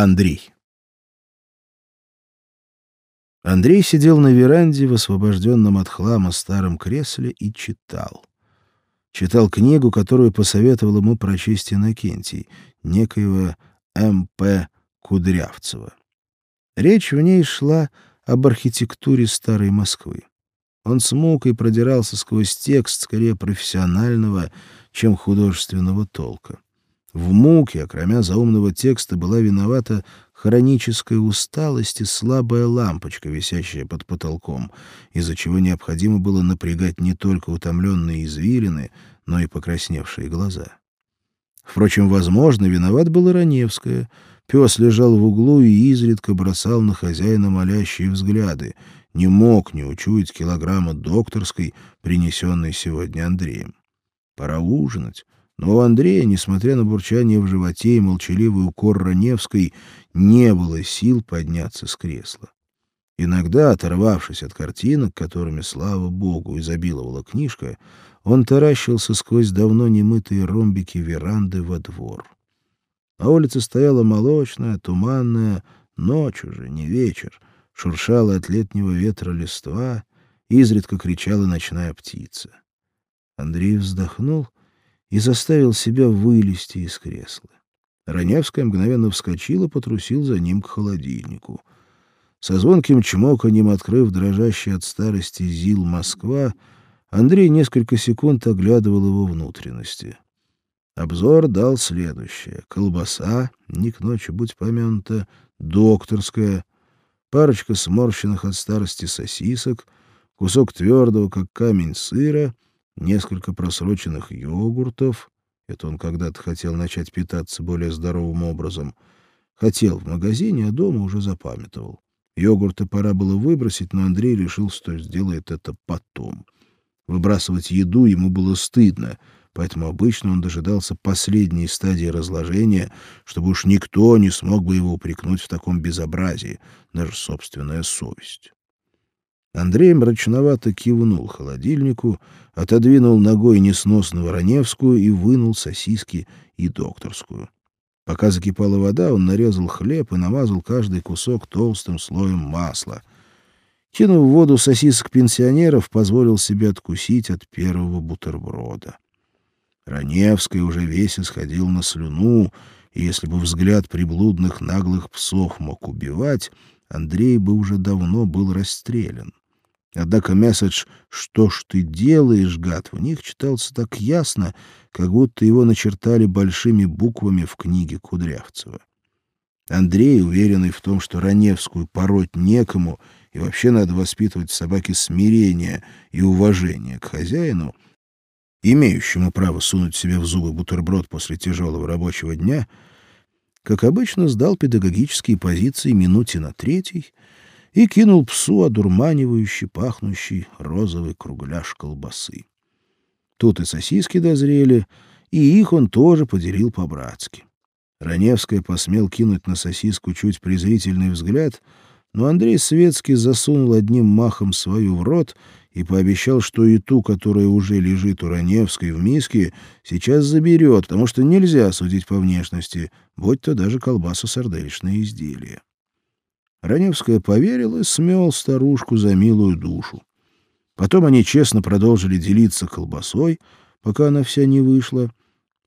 Андрей. Андрей сидел на веранде в освобожденном от хлама старом кресле и читал. Читал книгу, которую посоветовал ему прочесть Иннокентий, некоего М.П. Кудрявцева. Речь в ней шла об архитектуре старой Москвы. Он с мукой продирался сквозь текст скорее профессионального, чем художественного толка. В муке, окромя заумного текста, была виновата хроническая усталость и слабая лампочка, висящая под потолком, из-за чего необходимо было напрягать не только утомленные извилины, но и покрасневшие глаза. Впрочем, возможно, виноват был Раневская. Пес лежал в углу и изредка бросал на хозяина молящие взгляды, не мог не учуять килограмма докторской, принесенной сегодня Андреем. Пора ужинать. Но у Андрея, несмотря на бурчание в животе и молчаливый укор Раневской, не было сил подняться с кресла. Иногда, оторвавшись от картинок, которыми, слава богу, изобиловала книжка, он таращился сквозь давно немытые ромбики веранды во двор. На улице стояла молочная, туманная, ночь уже, не вечер, шуршала от летнего ветра листва, изредка кричала ночная птица. Андрей вздохнул и заставил себя вылезти из кресла. Раневская мгновенно вскочила, потрусил за ним к холодильнику. Со звонким чмоканьем, открыв дрожащий от старости ЗИЛ «Москва», Андрей несколько секунд оглядывал его внутренности. Обзор дал следующее. Колбаса, не к ночи будь помянута, докторская, парочка сморщенных от старости сосисок, кусок твердого, как камень, сыра — несколько просроченных йогуртов. Это он когда-то хотел начать питаться более здоровым образом. Хотел в магазине, а дома уже запамятовал. Йогурты пора было выбросить, но Андрей решил, что сделает это потом. Выбрасывать еду ему было стыдно, поэтому обычно он дожидался последней стадии разложения, чтобы уж никто не смог бы его упрекнуть в таком безобразии, даже собственная совесть. Андрей мрачновато кивнул холодильнику, отодвинул ногой несносную Раневскую и вынул сосиски и докторскую. Пока закипала вода, он нарезал хлеб и намазал каждый кусок толстым слоем масла. Кинув в воду сосисок пенсионеров, позволил себе откусить от первого бутерброда. Раневский уже весь исходил на слюну, и если бы взгляд приблудных наглых псов мог убивать, Андрей бы уже давно был расстрелян. Однако месседж «Что ж ты делаешь, гад?» в них читался так ясно, как будто его начертали большими буквами в книге Кудрявцева. Андрей, уверенный в том, что Раневскую пороть некому и вообще надо воспитывать в собаке смирение и уважение к хозяину, имеющему право сунуть себе в зубы бутерброд после тяжелого рабочего дня, как обычно, сдал педагогические позиции минуте на третий и кинул псу одурманивающий, пахнущий розовый кругляш колбасы. Тут и сосиски дозрели, и их он тоже поделил по-братски. Раневская посмел кинуть на сосиску чуть презрительный взгляд, но Андрей Светский засунул одним махом свою в рот и пообещал, что и ту, которая уже лежит у Раневской в миске, сейчас заберет, потому что нельзя судить по внешности, будь то даже колбасо-сарделищное изделие. Раневская поверила и смел старушку за милую душу. Потом они честно продолжили делиться колбасой, пока она вся не вышла,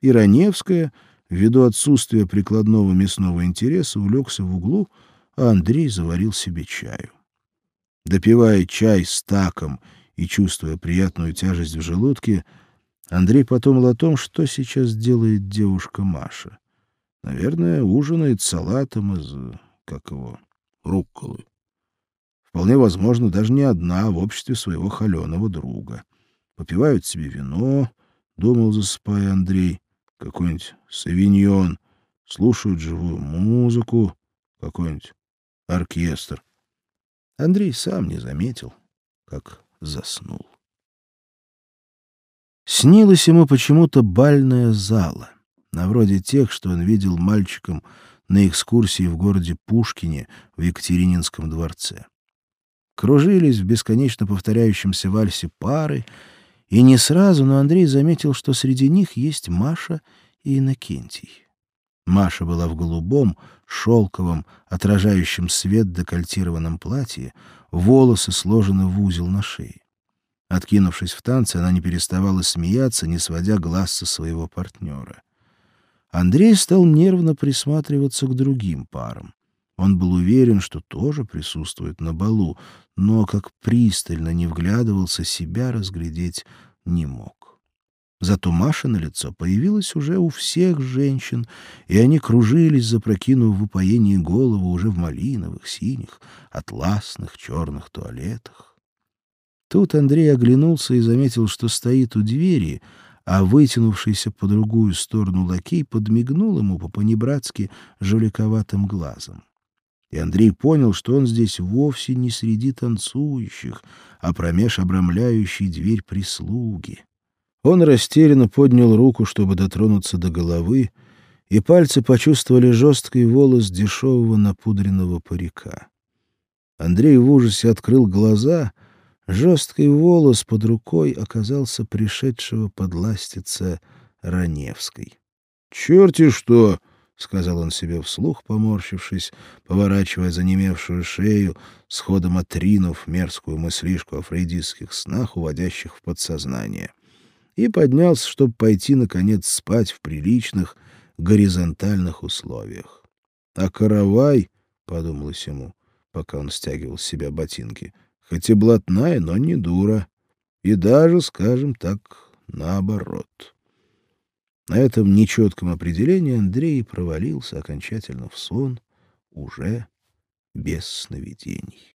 и Раневская, ввиду отсутствия прикладного мясного интереса, улегся в углу, а Андрей заварил себе чаю. Допивая чай с таком и чувствуя приятную тяжесть в желудке, Андрей подумал о том, что сейчас делает девушка Маша. Наверное, ужинает салатом из... как его рукколы. Вполне возможно, даже не одна, а в обществе своего холеного друга. Попивают себе вино, думал, засыпая Андрей, какой-нибудь савиньон, слушают живую музыку, какой-нибудь оркестр. Андрей сам не заметил, как заснул. Снилась ему почему-то бальная зала, на вроде тех, что он видел мальчиком на экскурсии в городе Пушкине в Екатерининском дворце. Кружились в бесконечно повторяющемся вальсе пары, и не сразу, но Андрей заметил, что среди них есть Маша и Иннокентий. Маша была в голубом, шелковом, отражающем свет декольтированном платье, волосы сложены в узел на шее. Откинувшись в танце, она не переставала смеяться, не сводя глаз со своего партнера. Андрей стал нервно присматриваться к другим парам. Он был уверен, что тоже присутствует на балу, но как пристально не вглядывался, себя разглядеть не мог. Зато Маша на лицо появилась уже у всех женщин, и они кружились, запрокинув в упоении голову уже в малиновых, синих, атласных, черных туалетах. Тут Андрей оглянулся и заметил, что стоит у двери, а вытянувшийся по другую сторону лакей подмигнул ему по-понебратски жуликоватым глазом. И Андрей понял, что он здесь вовсе не среди танцующих, а промеж обрамляющей дверь прислуги. Он растерянно поднял руку, чтобы дотронуться до головы, и пальцы почувствовали жесткий волос дешевого напудренного парика. Андрей в ужасе открыл глаза — Жесткий волос под рукой оказался пришедшего подластиться Раневской. — Черти что! — сказал он себе вслух, поморщившись, поворачивая занемевшую шею, сходом отринув мерзкую мыслишку о фрейдистских снах, уводящих в подсознание. И поднялся, чтобы пойти, наконец, спать в приличных горизонтальных условиях. — А каравай, — подумалось ему, пока он стягивал с себя ботинки, — хоть и блатная, но не дура. И даже, скажем так, наоборот. На этом нечетком определении Андрей провалился окончательно в сон, уже без сновидений.